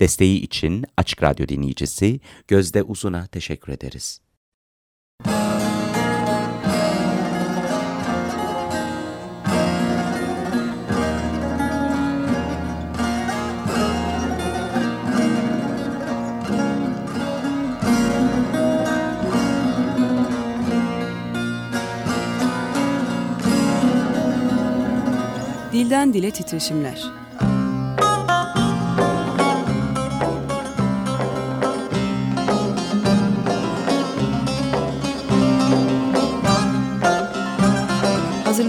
Desteği için Açık Radyo dinleyicisi Gözde Uzun'a teşekkür ederiz. Dilden Dile Titreşimler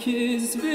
Sekiz bin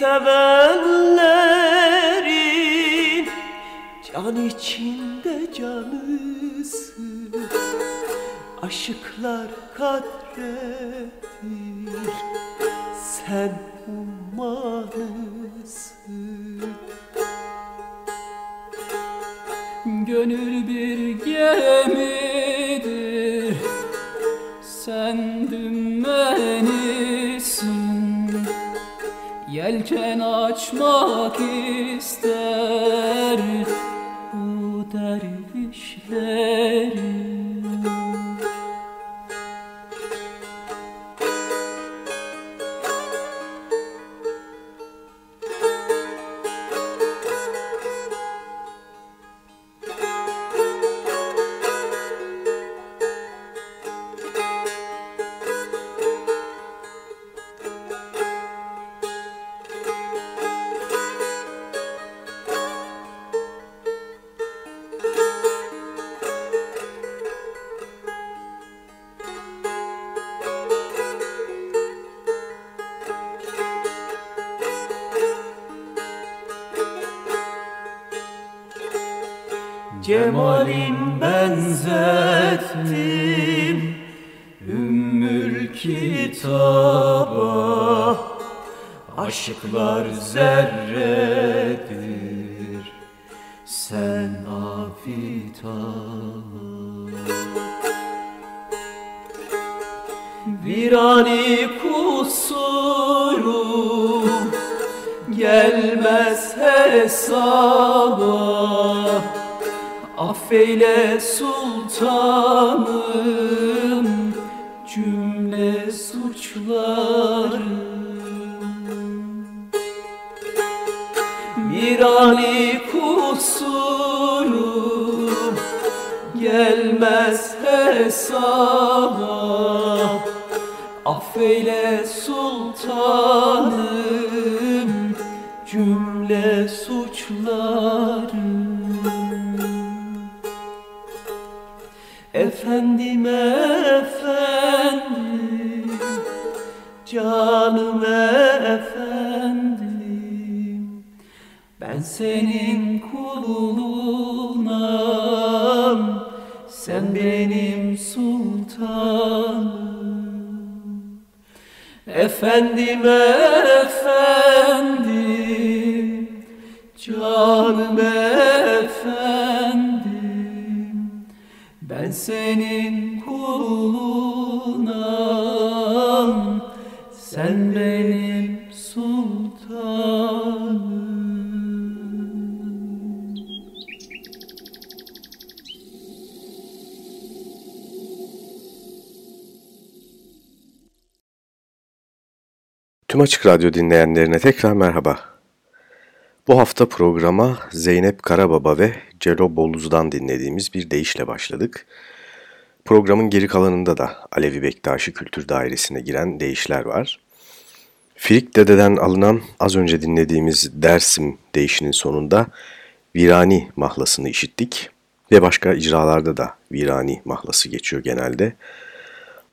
sevenlerin can içinde canısın Aşıklar kadredir benzettim Ümmül kitaba. Aşıklar zerredir. Sen afitab Virani kusuru gelmez hesaba Affeyle sultanım cümle suçlarım Virani kusuru gelmez hesaba. Affeyle sultanım cümle suçlarım Efendim efendim Canım efendim Ben senin kulunam Sen benim sultanım. Efendim efendim Canım efendim Ben senin kulunam Sen benim sultanım Tüm Açık Radyo dinleyenlerine tekrar merhaba. Bu hafta programa Zeynep Karababa ve Celo Boluz'dan dinlediğimiz bir deyişle başladık. Programın geri kalanında da Alevi Bektaşi Kültür Dairesi'ne giren deyişler var. Firik Dede'den alınan az önce dinlediğimiz Dersim deyişinin sonunda Virani mahlasını işittik ve başka icralarda da Virani mahlası geçiyor genelde.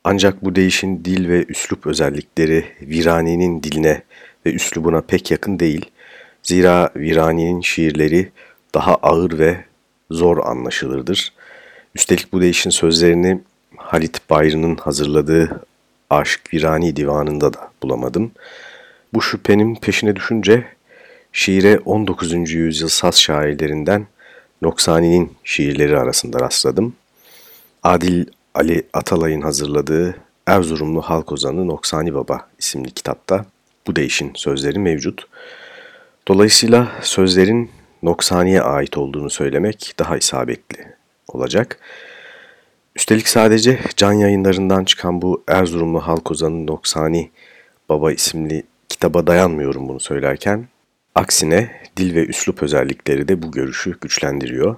Ancak bu değişin dil ve üslup özellikleri Virani'nin diline ve üslubuna pek yakın değil. Zira Virani'nin şiirleri daha ağır ve zor anlaşılırdır. Üstelik bu değişin sözlerini Halit Bayrı'nın hazırladığı Aşk Virani divanında da bulamadım. Bu şüphenin peşine düşünce şiire 19. yüzyıl Saz şairlerinden Noksani'nin şiirleri arasında rastladım. Adil Ali Atalay'ın hazırladığı Erzurumlu Halk Ozanı Noksani Baba isimli kitapta bu değişin sözleri mevcut. Dolayısıyla sözlerin Noksani'ye ait olduğunu söylemek daha isabetli olacak. Üstelik sadece can yayınlarından çıkan bu Erzurumlu Halk Ozanı Noksani Baba isimli kitaba dayanmıyorum bunu söylerken. Aksine dil ve üslup özellikleri de bu görüşü güçlendiriyor.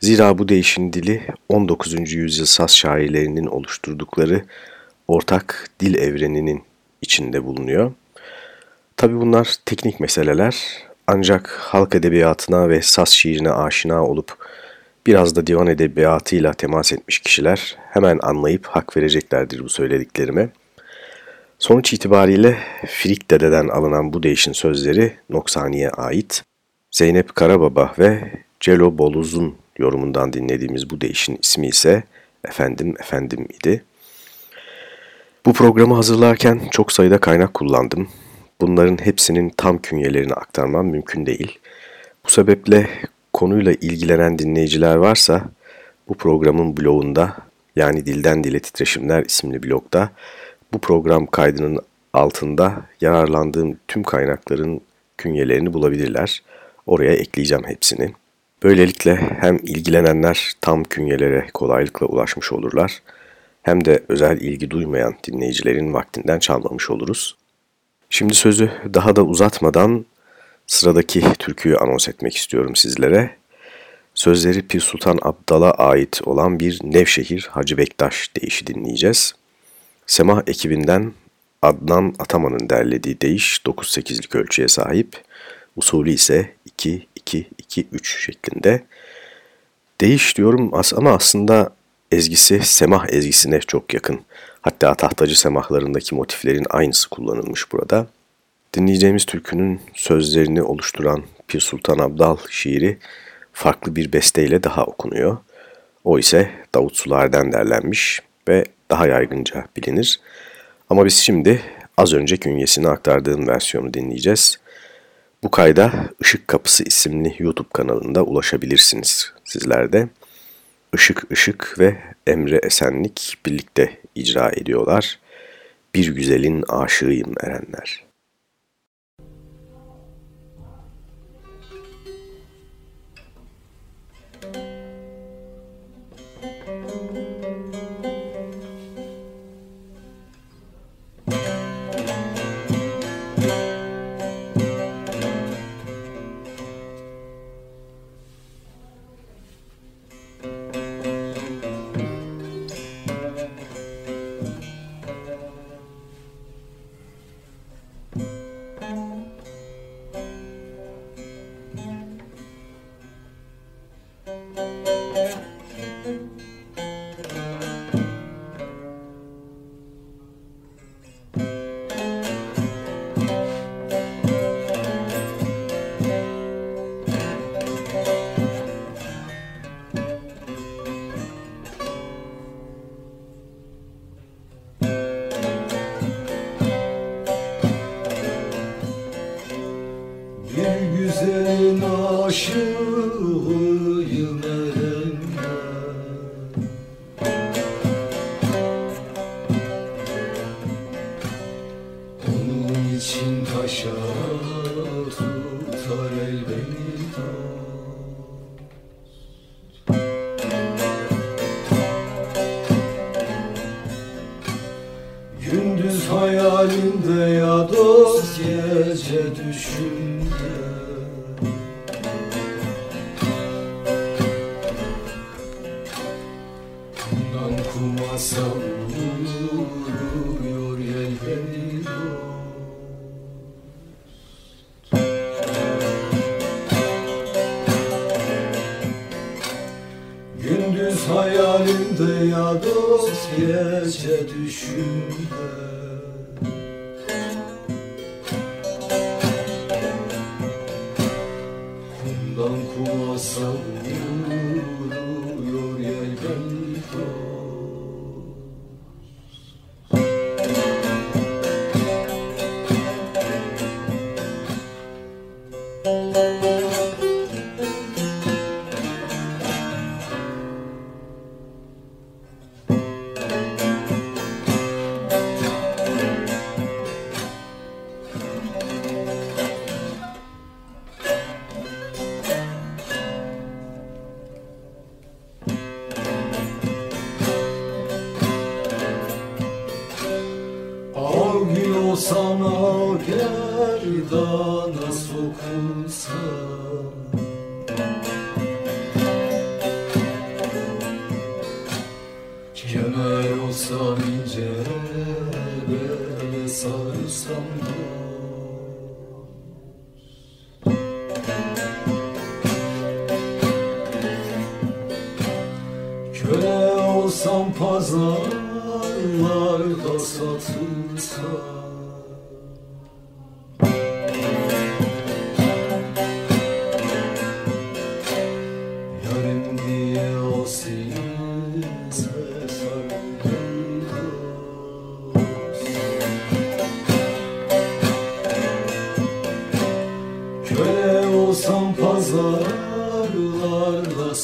Zira bu değişin dili 19. yüzyıl Saz şairlerinin oluşturdukları ortak dil evreninin içinde bulunuyor. Tabi bunlar teknik meseleler ancak halk edebiyatına ve Saz şiirine aşina olup biraz da divan edebiyatıyla temas etmiş kişiler hemen anlayıp hak vereceklerdir bu söylediklerime. Sonuç itibariyle Firik Dede'den alınan bu değişin sözleri Noksani'ye ait. Zeynep Karababa ve Celo Boluz'un yorumundan dinlediğimiz bu değişin ismi ise Efendim Efendim idi. Bu programı hazırlarken çok sayıda kaynak kullandım. Bunların hepsinin tam künyelerini aktarmam mümkün değil. Bu sebeple konuyla ilgilenen dinleyiciler varsa bu programın blogunda yani Dilden Dile Titreşimler isimli blogda bu program kaydının altında yararlandığım tüm kaynakların künyelerini bulabilirler. Oraya ekleyeceğim hepsini. Böylelikle hem ilgilenenler tam künyelere kolaylıkla ulaşmış olurlar hem de özel ilgi duymayan dinleyicilerin vaktinden çalmamış oluruz. Şimdi sözü daha da uzatmadan sıradaki türküyü anons etmek istiyorum sizlere. Sözleri Pir Sultan Abdal'a ait olan bir Nevşehir Hacı Bektaş deyişi dinleyeceğiz. Semah ekibinden Adnan Ataman'ın derlediği deyiş 9-8'lik ölçüye sahip. Usulü ise 2-2-2-3 şeklinde. Değiş diyorum ama aslında ezgisi semah ezgisine çok yakın. Hatta tahtacı semahlarındaki motiflerin aynısı kullanılmış burada. Dinleyeceğimiz türkünün sözlerini oluşturan Pir Sultan Abdal şiiri farklı bir besteyle daha okunuyor. O ise Davut Sular'dan derlenmiş ve daha yaygınca bilinir. Ama biz şimdi az önce künyesini aktardığım versiyonu dinleyeceğiz. Bu kayda Işık Kapısı isimli YouTube kanalında ulaşabilirsiniz sizler de. Işık Işık ve Emre Esenlik birlikte icra ediyorlar. Bir güzelin aşığıyım erenler. gece düşüyor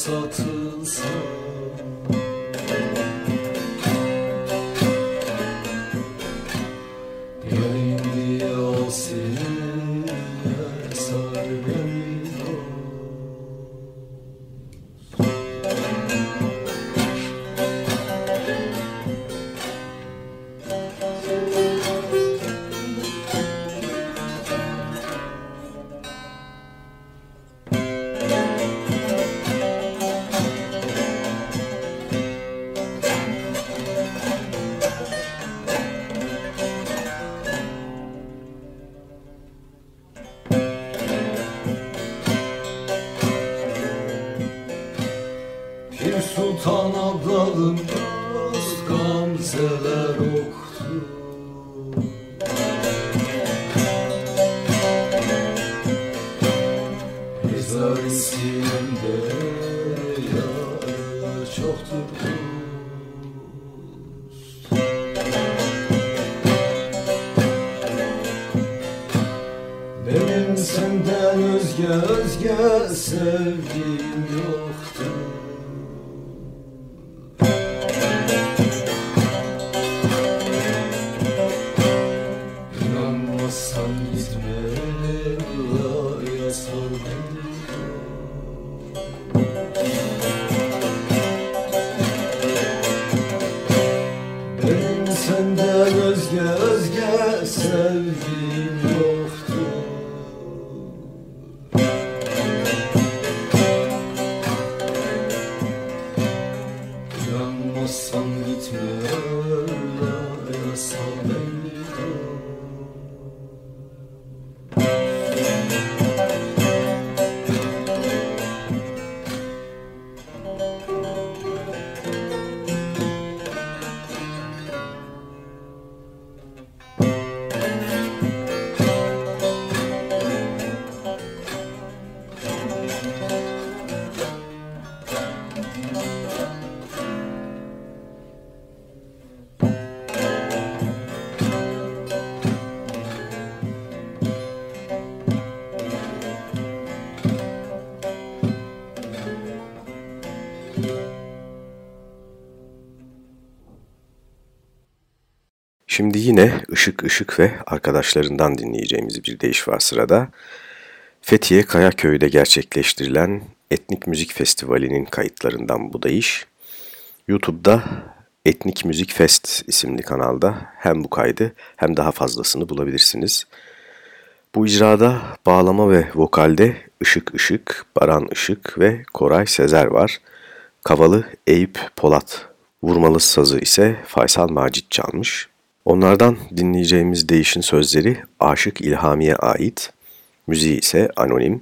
so too Amen. Şimdi yine Işık Işık ve arkadaşlarından dinleyeceğimiz bir deyiş var sırada. Fethiye Kayaköy'de gerçekleştirilen Etnik Müzik Festivali'nin kayıtlarından bu deyiş. YouTube'da Etnik Müzik Fest isimli kanalda hem bu kaydı hem daha fazlasını bulabilirsiniz. Bu icrada bağlama ve vokalde Işık Işık, Baran Işık ve Koray Sezer var. Kavalı Eyüp Polat, vurmalı sazı ise Faysal Macit çalmış. Onlardan dinleyeceğimiz değişin sözleri Aşık İlhami'ye ait, müziği ise anonim.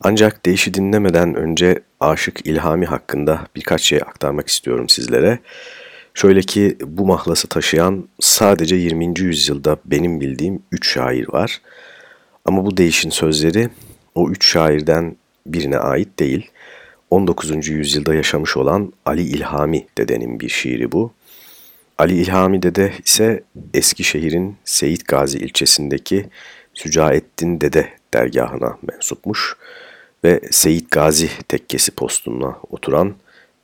Ancak değişi dinlemeden önce Aşık İlhami hakkında birkaç şey aktarmak istiyorum sizlere. Şöyle ki bu mahlası taşıyan sadece 20. yüzyılda benim bildiğim 3 şair var. Ama bu değişin sözleri o 3 şairden birine ait değil. 19. yüzyılda yaşamış olan Ali İlhami dedenin bir şiiri bu. Ali İlhami Dede ise Eskişehir'in Seyit Gazi ilçesindeki Sücaettin Dede dergahına mensupmuş ve Seyit Gazi tekkesi postuna oturan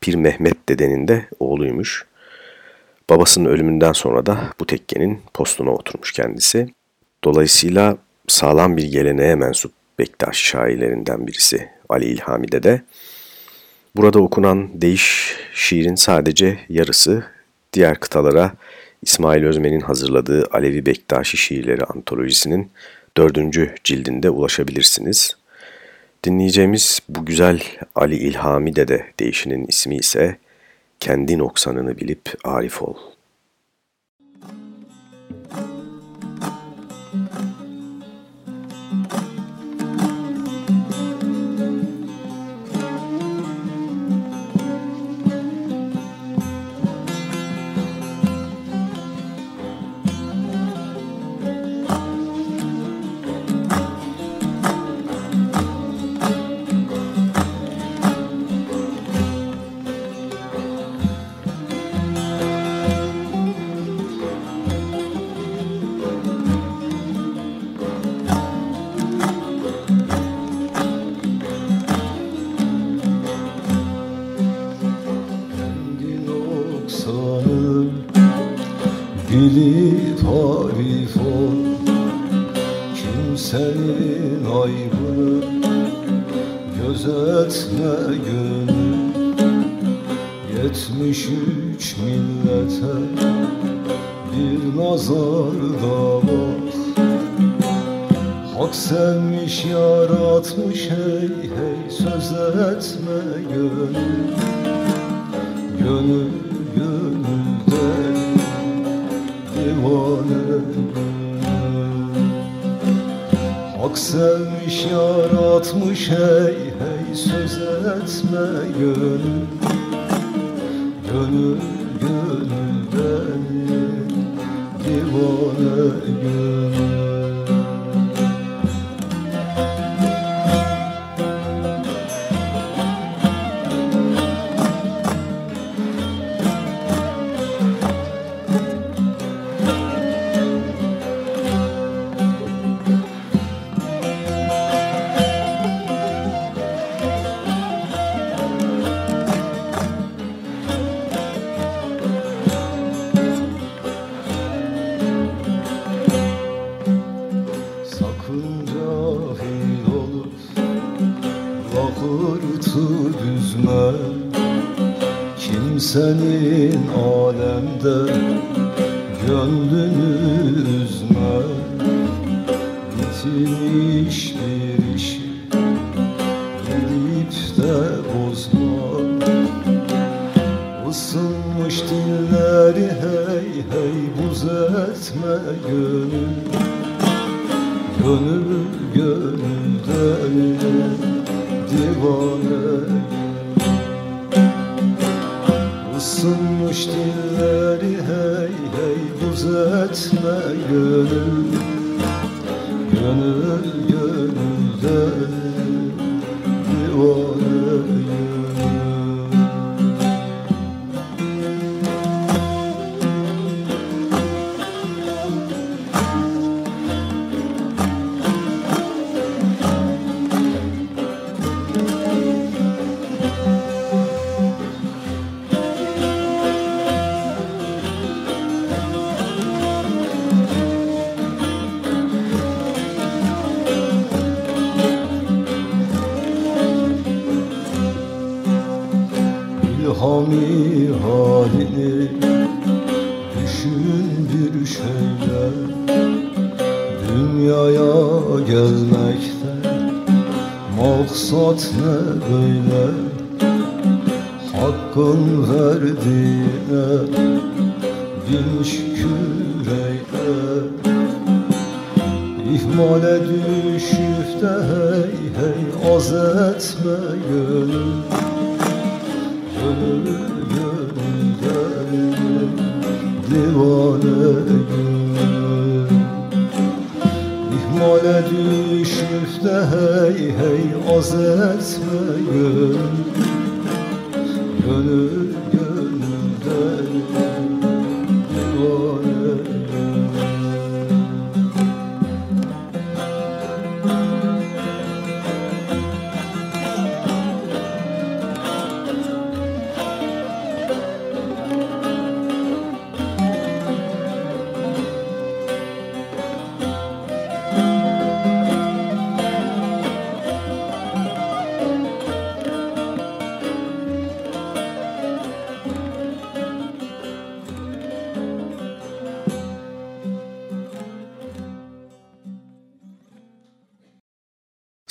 Pir Mehmet Dede'nin de oğluymuş. Babasının ölümünden sonra da bu tekkenin postuna oturmuş kendisi. Dolayısıyla sağlam bir geleneğe mensup Bektaş şairlerinden birisi Ali İlhami Dede. Burada okunan değiş şiirin sadece yarısı diğer kıtalara İsmail Özmen'in hazırladığı Alevi Bektaşi Şiirleri Antolojisi'nin dördüncü cildinde ulaşabilirsiniz. Dinleyeceğimiz bu güzel Ali İlhami Dede değişinin ismi ise Kendi Noksanını Bilip Arif Ol. kaybını gözetme gün Yetmiş üç millete bir nazarda bak Hak senmiş yaratmış hey hey söz etme gönül Gönül gönülde divane Hak sevmiş yaratmış hey hey söz etme gönül. Gönül gönül ben divane gönül. Divane Isınmış dilleri hey hey buz etme gönül. Gönül gönülden divane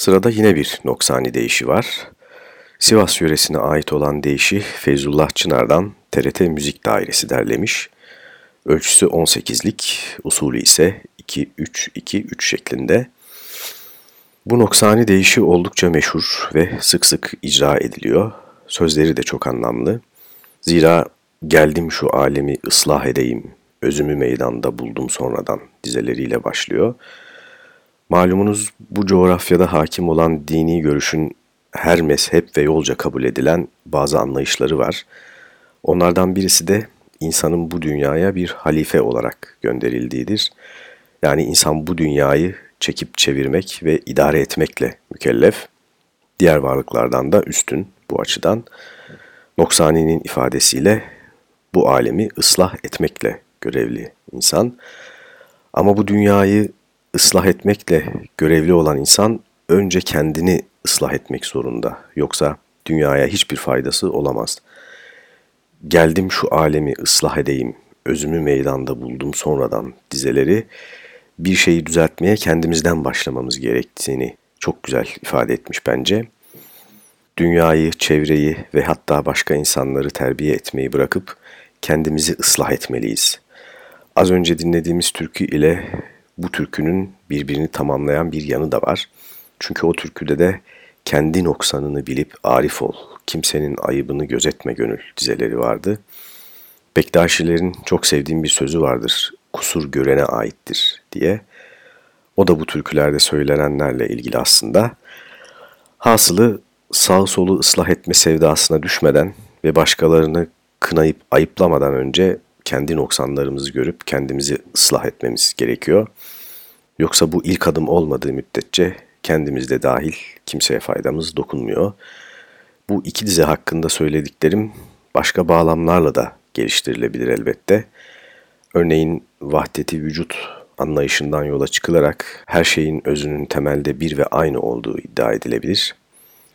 Sırada yine bir noksani deyişi var. Sivas yöresine ait olan deyişi Feyzullah Çınar'dan TRT Müzik Dairesi derlemiş. Ölçüsü 18'lik, usulü ise 2-3-2-3 şeklinde. Bu noksani deyişi oldukça meşhur ve sık sık icra ediliyor. Sözleri de çok anlamlı. Zira geldim şu alemi ıslah edeyim, özümü meydanda buldum sonradan dizeleriyle başlıyor. Malumunuz bu coğrafyada hakim olan dini görüşün her mezhep ve yolca kabul edilen bazı anlayışları var. Onlardan birisi de insanın bu dünyaya bir halife olarak gönderildiğidir. Yani insan bu dünyayı çekip çevirmek ve idare etmekle mükellef. Diğer varlıklardan da üstün bu açıdan. Noksani'nin ifadesiyle bu alemi ıslah etmekle görevli insan. Ama bu dünyayı ıslah etmekle görevli olan insan önce kendini ıslah etmek zorunda. Yoksa dünyaya hiçbir faydası olamaz. Geldim şu alemi ıslah edeyim, özümü meydanda buldum sonradan dizeleri bir şeyi düzeltmeye kendimizden başlamamız gerektiğini çok güzel ifade etmiş bence. Dünyayı, çevreyi ve hatta başka insanları terbiye etmeyi bırakıp kendimizi ıslah etmeliyiz. Az önce dinlediğimiz türkü ile bu türkünün birbirini tamamlayan bir yanı da var. Çünkü o türküde de kendi noksanını bilip arif ol, kimsenin ayıbını gözetme gönül dizeleri vardı. Bektaşilerin çok sevdiğim bir sözü vardır, kusur görene aittir diye. O da bu türkülerde söylenenlerle ilgili aslında. Hasılı sağ solu ıslah etme sevdasına düşmeden ve başkalarını kınayıp ayıplamadan önce kendi noksanlarımızı görüp kendimizi ıslah etmemiz gerekiyor. Yoksa bu ilk adım olmadığı müddetçe kendimizde dahil kimseye faydamız dokunmuyor. Bu iki dize hakkında söylediklerim başka bağlamlarla da geliştirilebilir elbette. Örneğin vahdeti vücut anlayışından yola çıkılarak her şeyin özünün temelde bir ve aynı olduğu iddia edilebilir.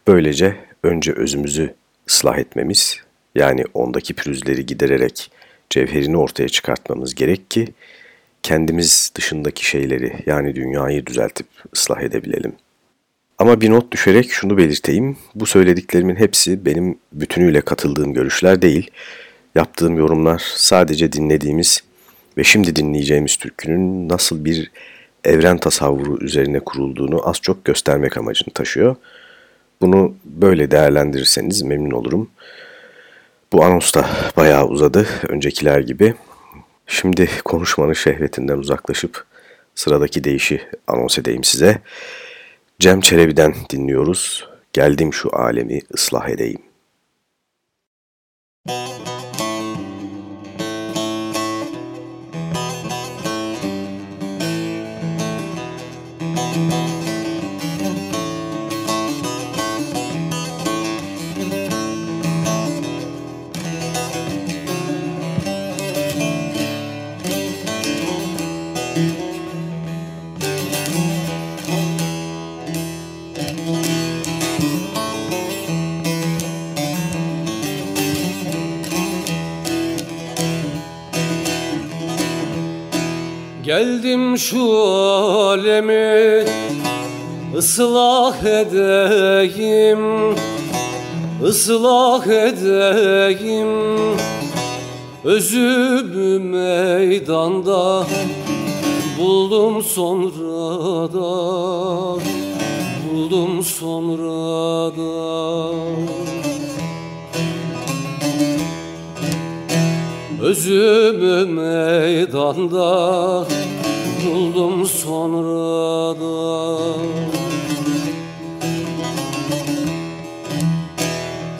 Böylece önce özümüzü ıslah etmemiz, yani ondaki pürüzleri gidererek cevherini ortaya çıkartmamız gerek ki kendimiz dışındaki şeyleri yani dünyayı düzeltip ıslah edebilelim. Ama bir not düşerek şunu belirteyim. Bu söylediklerimin hepsi benim bütünüyle katıldığım görüşler değil. Yaptığım yorumlar sadece dinlediğimiz ve şimdi dinleyeceğimiz türkünün nasıl bir evren tasavvuru üzerine kurulduğunu az çok göstermek amacını taşıyor. Bunu böyle değerlendirirseniz memnun olurum. Bu anons da bayağı uzadı öncekiler gibi. Şimdi konuşmanın şehvetinden uzaklaşıp sıradaki deyişi anons edeyim size. Cem Çelebi'den dinliyoruz. Geldim şu alemi ıslah edeyim. Şu alemi ıslah edeyim ıslah edeyim. Özümü meydanda buldum sonradan Buldum sonradan Özümü meydanda buldum sonradan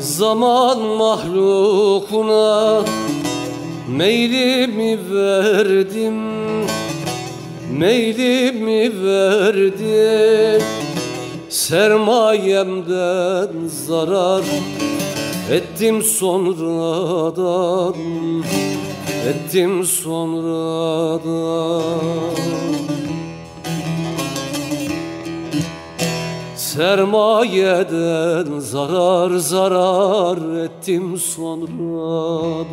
Zaman mahlukuna meylimi verdim Meylimi verdim. Sermayemden zarar ettim sonradan ettim sonradan Sermayeden zarar zarar ettim sonradan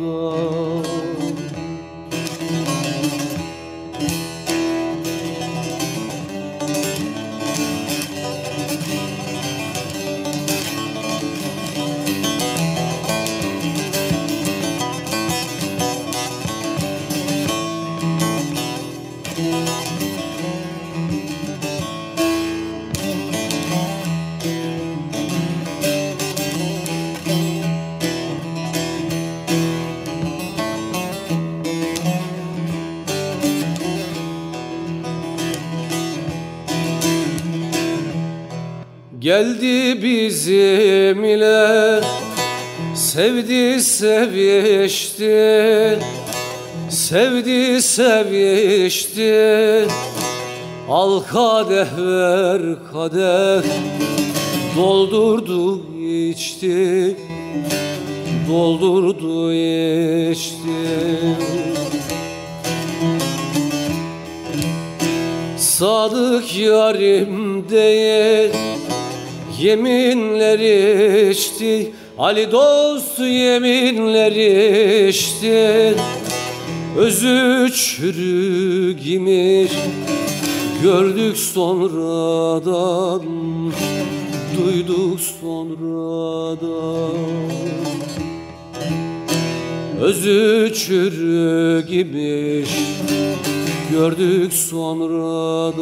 Geldi bizim ile Sevdi sevişti Sevdi sevişti. Al kadeh ver kadeh Doldurdu içti Doldurdu içti. Sadık yarim değil Yeminler içti Ali dost yeminler içti. Özü çürük imiş Gördük sonradan Duyduk sonradan. Özü çürük imiş Gördük sonradan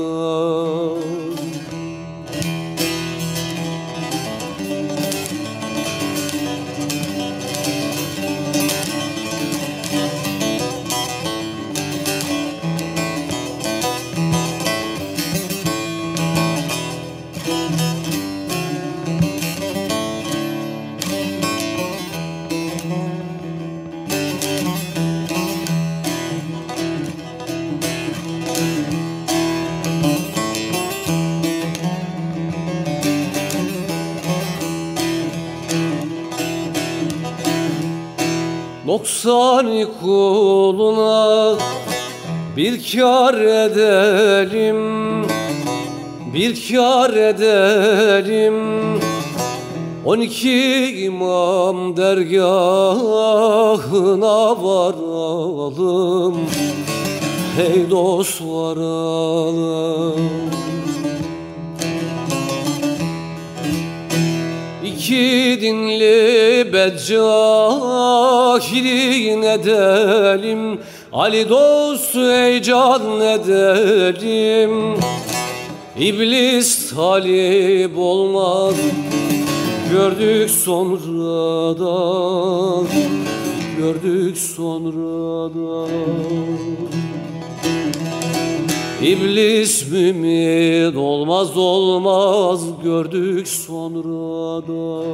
Noksani kuluna bir kar edelim Bir kar edelim. On iki imam dergahına varalım Hey dost varalım. İki dinli beccahilin edelim Ali dost heyecan edelim. İblis talip olmaz Gördük sonradan Gördük sonradan. İblis mümin olmaz olmaz Gördük sonradan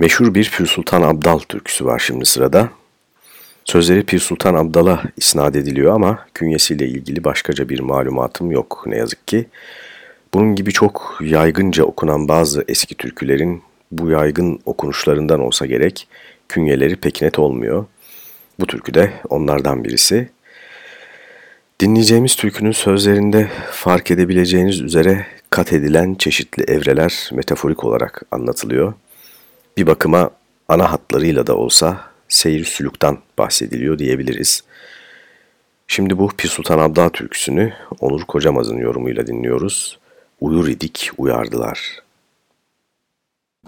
Meşhur bir Pür Sultan Abdal türküsü var şimdi sırada. Sözleri Pir Sultan Abdal'a isnat ediliyor ama künyesiyle ilgili başkaca bir malumatım yok ne yazık ki. Bunun gibi çok yaygınca okunan bazı eski türkülerin bu yaygın okunuşlarından olsa gerek künyeleri pek net olmuyor. Bu türkü de onlardan birisi. Dinleyeceğimiz türkünün sözlerinde fark edebileceğiniz üzere kat edilen çeşitli evreler metaforik olarak anlatılıyor. Bir bakıma ana hatlarıyla da olsa seyir sülükten bahsediliyor diyebiliriz. Şimdi bu Pir Sultan Abdal türküsünü Onur Kocamaz'ın yorumuyla dinliyoruz. Uyur idik uyardılar.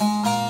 Müzik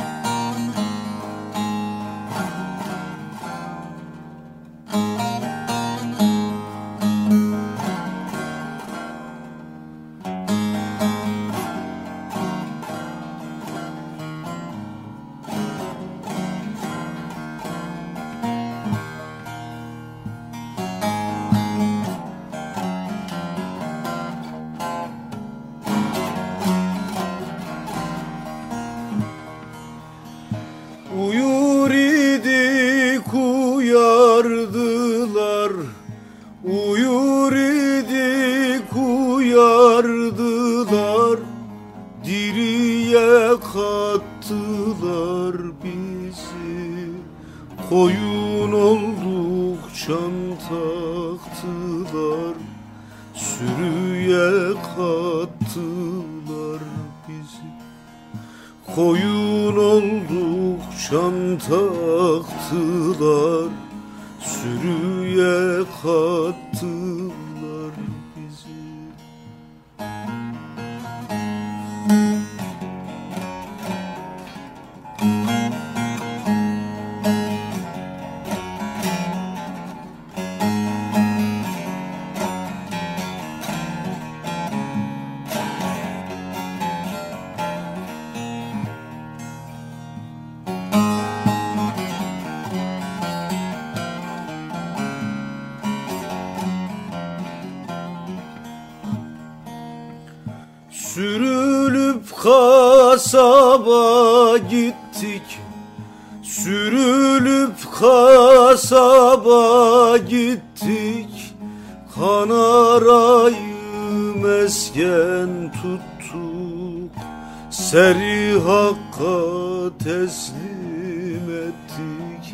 Seri hakka teslim ettik.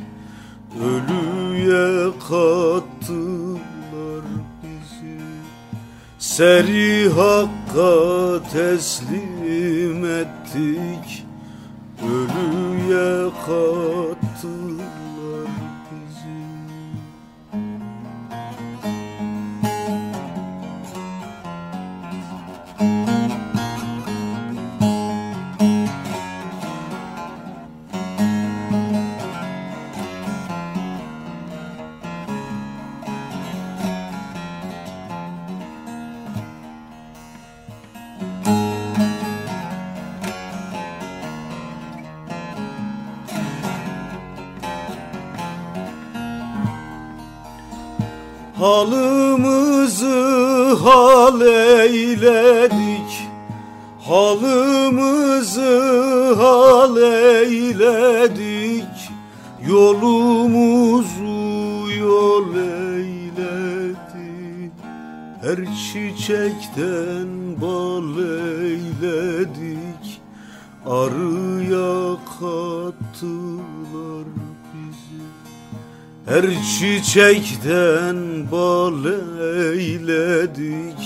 Ölüye kattılar bizi. Seri hakka teslim ettik. Ölüye kattık hal eyledik Yolumuzu yol eyledik. Her çiçekten bal eyledik Arıya kattılar Her çiçekten bal eyledik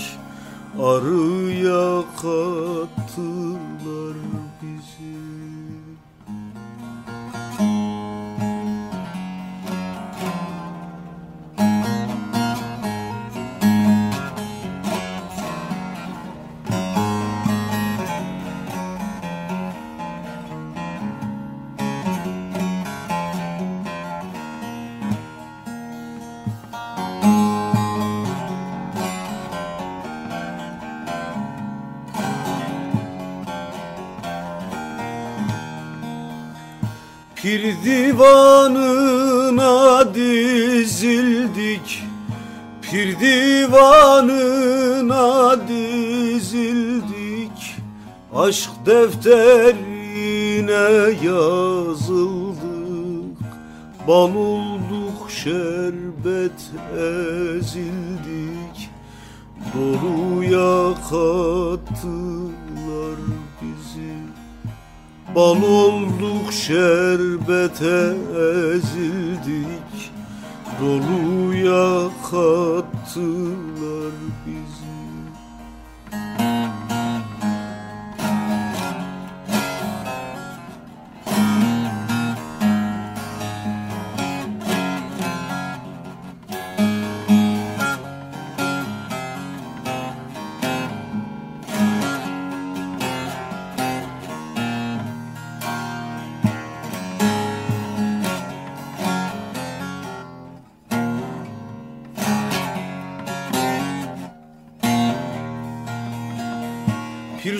Arıya kattılar Pir divanına dizildik Aşk defterine yazıldık. Bal olduk şerbet ezildik Doluya kattılar bizi. Bal olduk şerbete ezildik Doluya kattılar bizi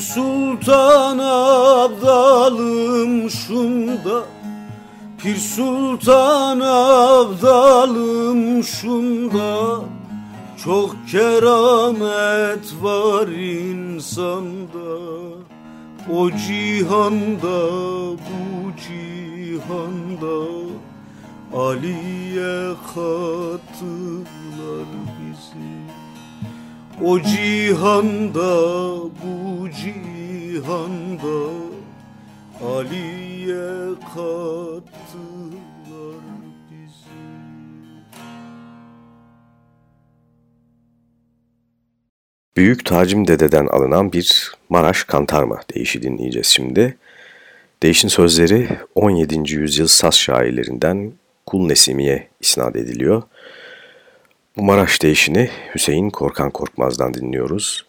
Sultan abdalım şunda. Pir Sultan abdalım şunda. Çok keramet var insanda. O cihanda bu cihanda. Ali'ye kattılar bizi. O cihanda cihanda Ali'ye kattılar bizi Büyük Tacim Dede'den alınan bir Maraş Kantarma deyişi dinleyeceğiz şimdi. Değişin sözleri 17. yüzyıl Saz şairlerinden Kul Nesimi'ye isnat ediliyor. Bu Maraş değişini Hüseyin Korkan Korkmaz'dan dinliyoruz.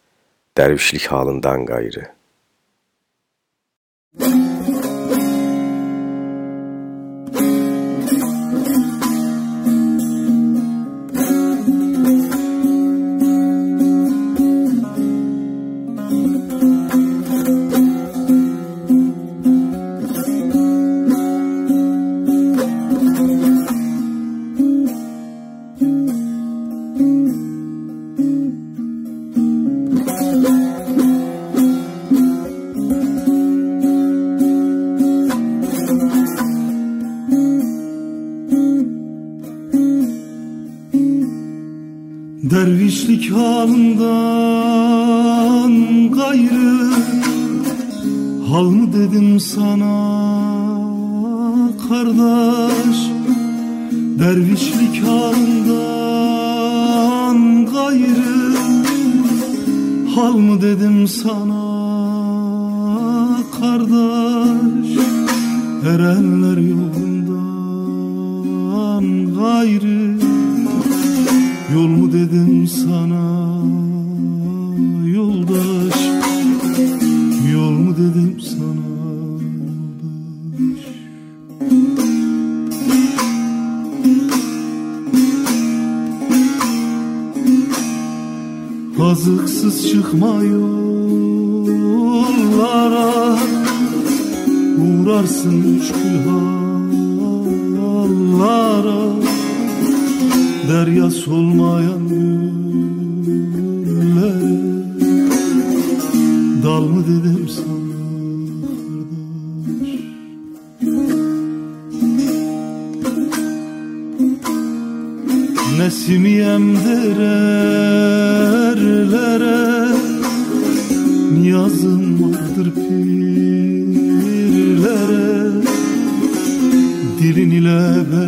Dervişlik halından gayrı. Dervişlik halından gayrı Hal mı dedim sana kardeş? Dervişlik halından gayrı Hal mı dedim sana kardeş? Erenler yolundan you home.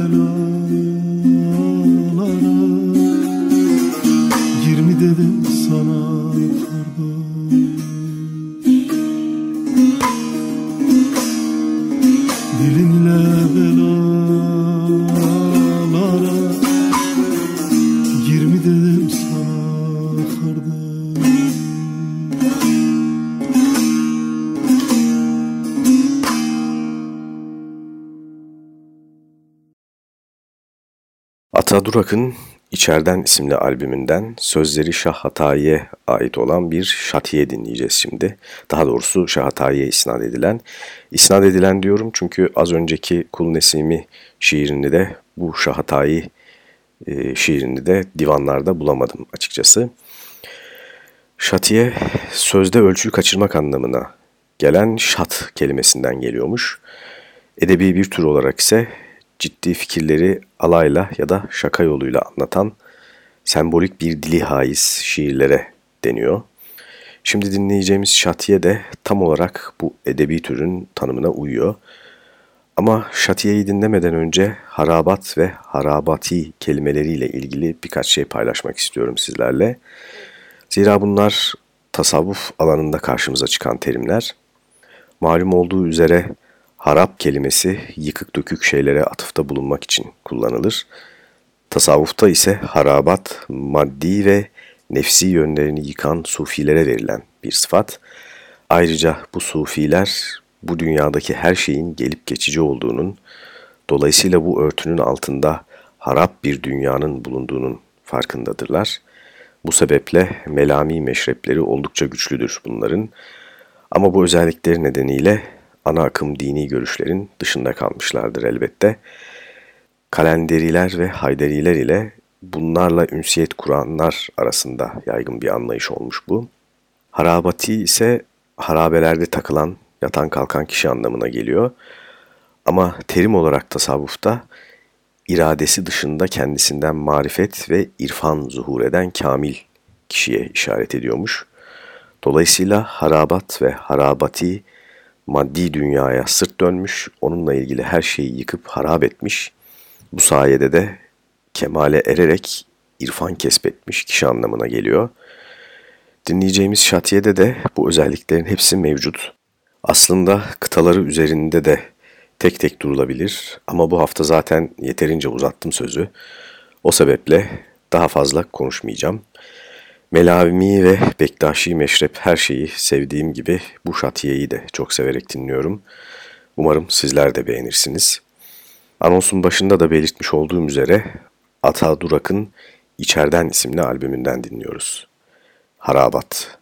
Lebanon. Durak'ın İçerden isimli albümünden sözleri Şah Hatayi'ye ait olan bir şatiye dinleyeceğiz şimdi. Daha doğrusu Şah Hatayi'ye isnat edilen. İsnat edilen diyorum çünkü az önceki Kul Nesimi şiirini de bu Şah Hatayi e, şiirini de divanlarda bulamadım açıkçası. Şatiye sözde ölçüyü kaçırmak anlamına gelen şat kelimesinden geliyormuş. Edebi bir tür olarak ise ciddi fikirleri alayla ya da şaka yoluyla anlatan sembolik bir dili haiz şiirlere deniyor. Şimdi dinleyeceğimiz şatiye de tam olarak bu edebi türün tanımına uyuyor. Ama şatiyeyi dinlemeden önce harabat ve harabati kelimeleriyle ilgili birkaç şey paylaşmak istiyorum sizlerle. Zira bunlar tasavvuf alanında karşımıza çıkan terimler. Malum olduğu üzere harap kelimesi yıkık dökük şeylere atıfta bulunmak için kullanılır. Tasavvufta ise harabat maddi ve nefsi yönlerini yıkan sufilere verilen bir sıfat. Ayrıca bu sufiler bu dünyadaki her şeyin gelip geçici olduğunun, dolayısıyla bu örtünün altında harap bir dünyanın bulunduğunun farkındadırlar. Bu sebeple melami meşrepleri oldukça güçlüdür bunların. Ama bu özellikleri nedeniyle ana akım dini görüşlerin dışında kalmışlardır elbette. Kalenderiler ve hayderiler ile bunlarla ünsiyet kuranlar arasında yaygın bir anlayış olmuş bu. Harabati ise harabelerde takılan, yatan kalkan kişi anlamına geliyor. Ama terim olarak tasavvufta iradesi dışında kendisinden marifet ve irfan zuhur eden kamil kişiye işaret ediyormuş. Dolayısıyla harabat ve harabati maddi dünyaya sırt dönmüş, onunla ilgili her şeyi yıkıp harap etmiş. Bu sayede de kemale ererek irfan kesbetmiş kişi anlamına geliyor. Dinleyeceğimiz şatiyede de bu özelliklerin hepsi mevcut. Aslında kıtaları üzerinde de tek tek durulabilir ama bu hafta zaten yeterince uzattım sözü. O sebeple daha fazla konuşmayacağım. Melavimi ve Bektaşi Meşrep her şeyi sevdiğim gibi bu şatiyeyi de çok severek dinliyorum. Umarım sizler de beğenirsiniz. Anonsun başında da belirtmiş olduğum üzere Ata Durak'ın İçerden isimli albümünden dinliyoruz. Harabat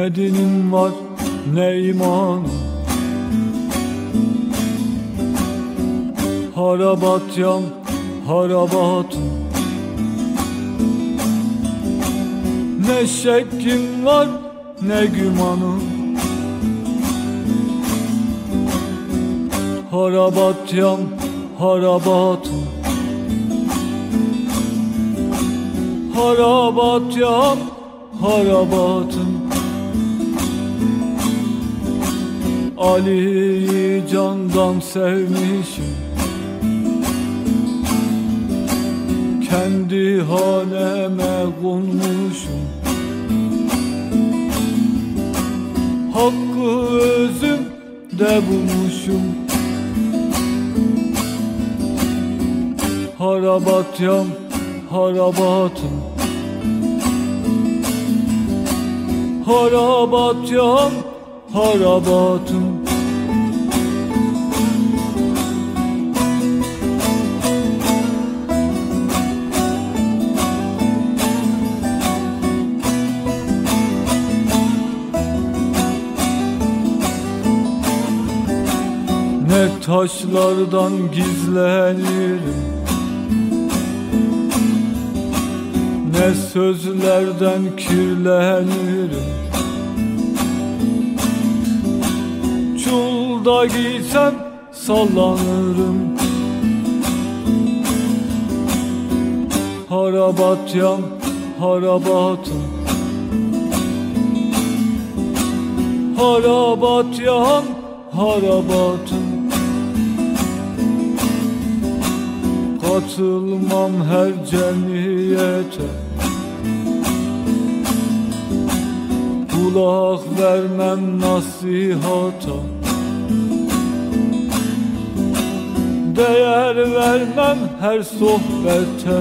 Ne dinim var ne iman. Harabat yan harabat. Ne şekkim var ne gümanım. Harabat yan harabat. Harabat yan harabatım Ali'yi candan sevmişim. Kendi haneme konmuşum. Hakkı özüm de bulmuşum. Harabat yan harabatım Harabat yan harabatım. Ne taşlardan gizlenirim Ne sözlerden kirlenirim Çulda giysem sallanırım. Harabat yan harabatım Harabat yan harabatım Katılmam her cemiyete. Kulak vermem nasihata Değer vermem her sohbete.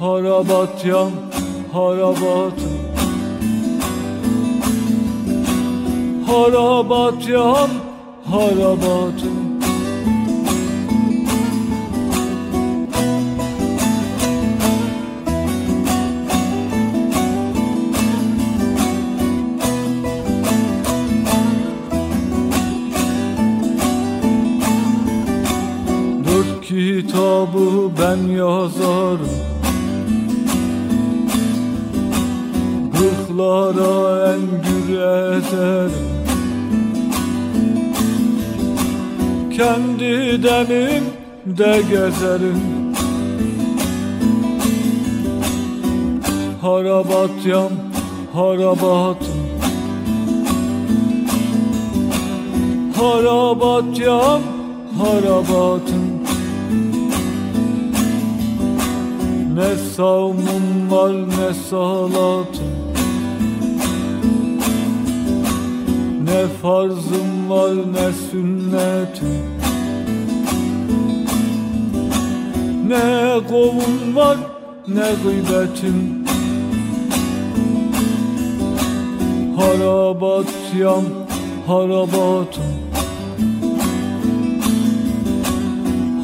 Harabat yan harabatım Harabat yan harabatım Kendi demimde gezerim. Harabat yan harabatım Harabat yan harabatım Ne savmum var ne salatım Ne farzım var ne sünnetim Ne kovum var ne gıybetim Harabat yan harabatım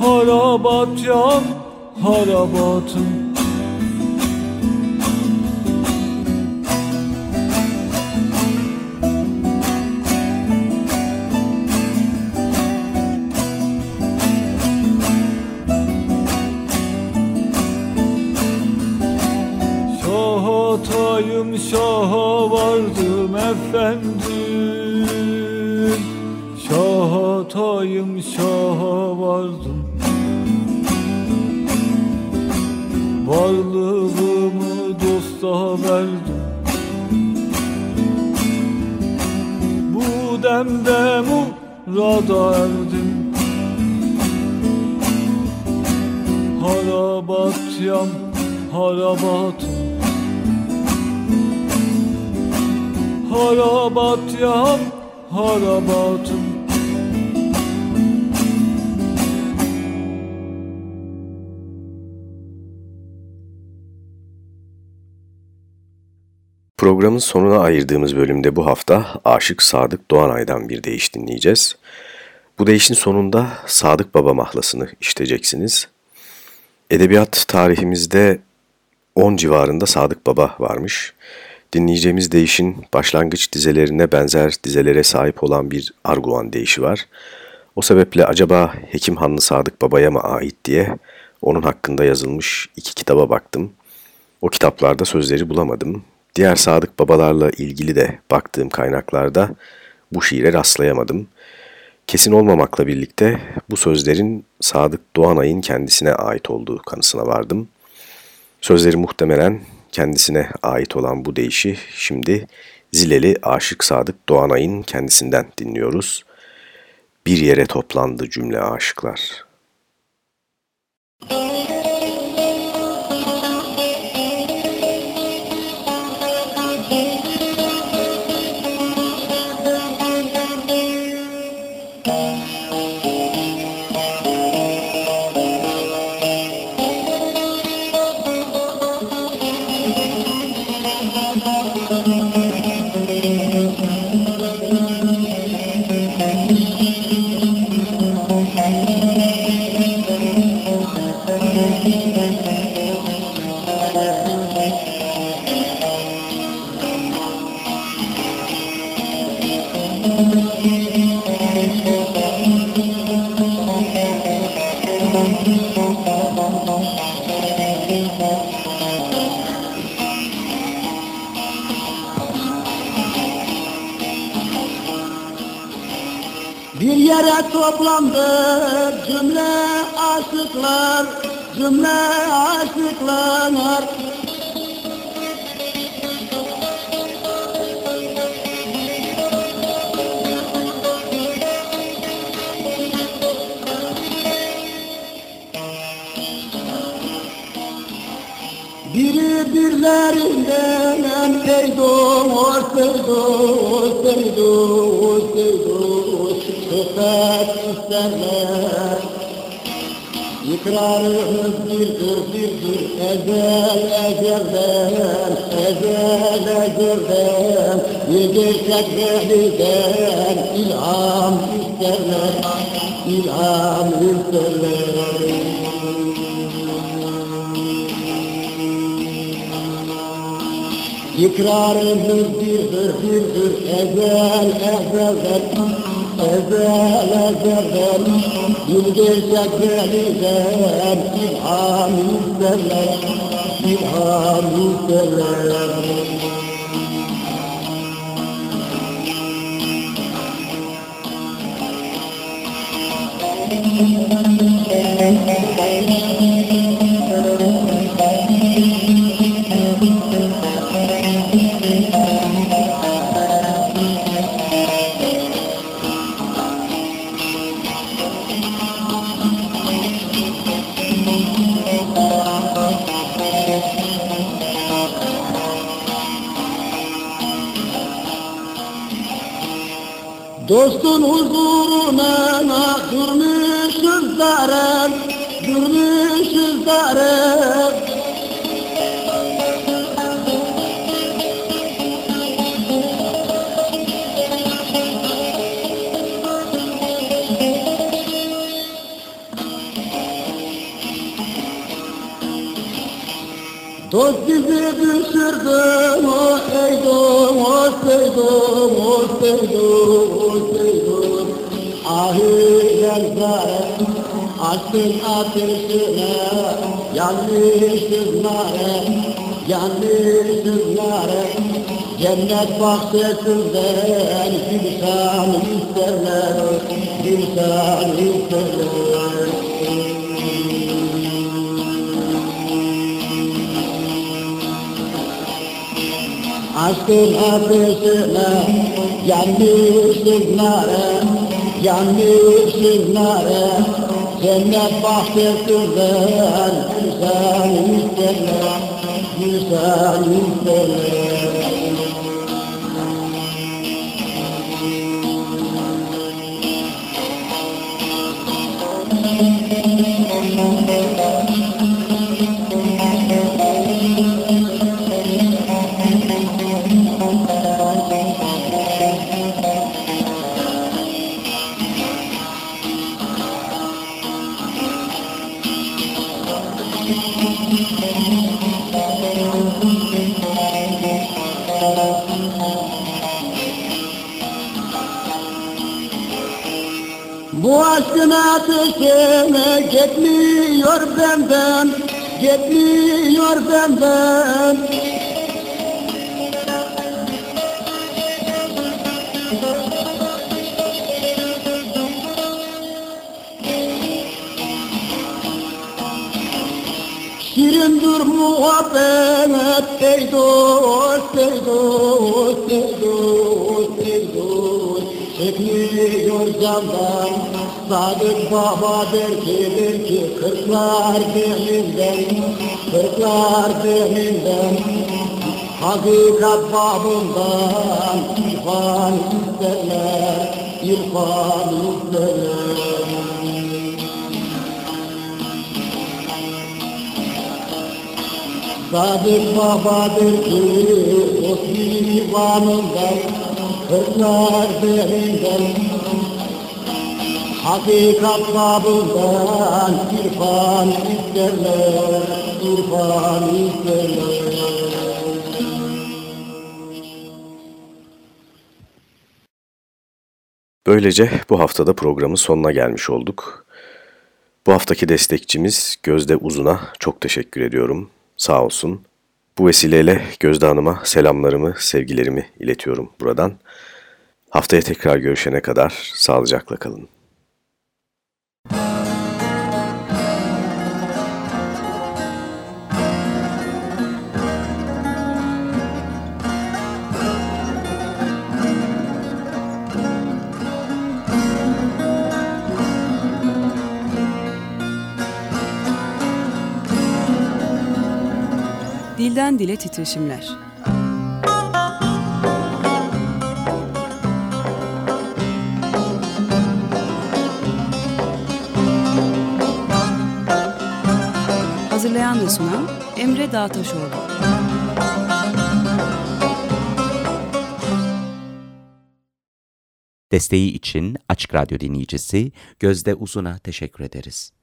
Harabat yan harabatım Programın sonuna ayırdığımız bölümde bu hafta Aşık Sadık Doğanay'dan bir deyiş dinleyeceğiz. Bu deyişin sonunda Sadık Baba mahlasını işiteceksiniz. Edebiyat tarihimizde 10 civarında Sadık Baba varmış. Dinleyeceğimiz deyişin başlangıç dizelerine benzer dizelere sahip olan bir Arguan deyişi var. O sebeple acaba Hekim Hanlı Sadık Baba'ya mı ait diye onun hakkında yazılmış iki kitaba baktım. O kitaplarda sözleri bulamadım. Diğer Sadık Babalarla ilgili de baktığım kaynaklarda bu şiire rastlayamadım. Kesin olmamakla birlikte bu sözlerin Sadık Doğanay'ın kendisine ait olduğu kanısına vardım. Sözleri muhtemelen kendisine ait olan bu deyişi şimdi Zileli Aşık Sadık Doğanay'ın kendisinden dinliyoruz. Bir yere toplandı cümle aşıklar. Yere toplandı cümle aşıklar, cümle aşıklar. Biri birbirlerinden dost ey dost ey dost ey dost Sohbet isterler. İkrarımız birdir birdir ezel ezelden ezel ezelden Yedirsek vehliden ilham isterler. İlham isterler İkrarımız birdir birdir ezel ezelden ezel. Ezelden Bilgirsek veliden ilham isterler ilham isterler Dostun huzuruna durmuşuz darem, durmuşuz darem. Dost bizi düşürdü dost ey dost ey dost Ahiren zare aşkın ateşine nare Cennet bahçesinden gülşan isterler Gülşan isterler Aşkın ateşine yanmışız nare, yanmışız nare Cennet bahçesinden güzel isterler, güzel isterler ateşine gitmiyor benden, gitmiyor benden. Şirindir muhabbet ey dost, ey dost, ey dost, ey dost Çekmiyor candan Sadık Baba der ki der ki Kırklar deminden Kırklar deminden Hakikat babından İrfan isterler İrfan isterler Sadık Baba der ki Osmi divanından Kırklar deminden Hakikat babından irfan isterler, irfan isterler. Böylece bu haftada programın sonuna gelmiş olduk. Bu haftaki destekçimiz Gözde Uzun'a çok teşekkür ediyorum. Sağ olsun. Bu vesileyle Gözde Hanım'a selamlarımı, sevgilerimi iletiyorum buradan. Haftaya tekrar görüşene kadar sağlıcakla kalın. Dilden Dile Titreşimler Hazırlayan ve sunan Emre Dağtaşoğlu. Desteği için Açık Radyo dinleyicisi Gözde Uzun'a teşekkür ederiz.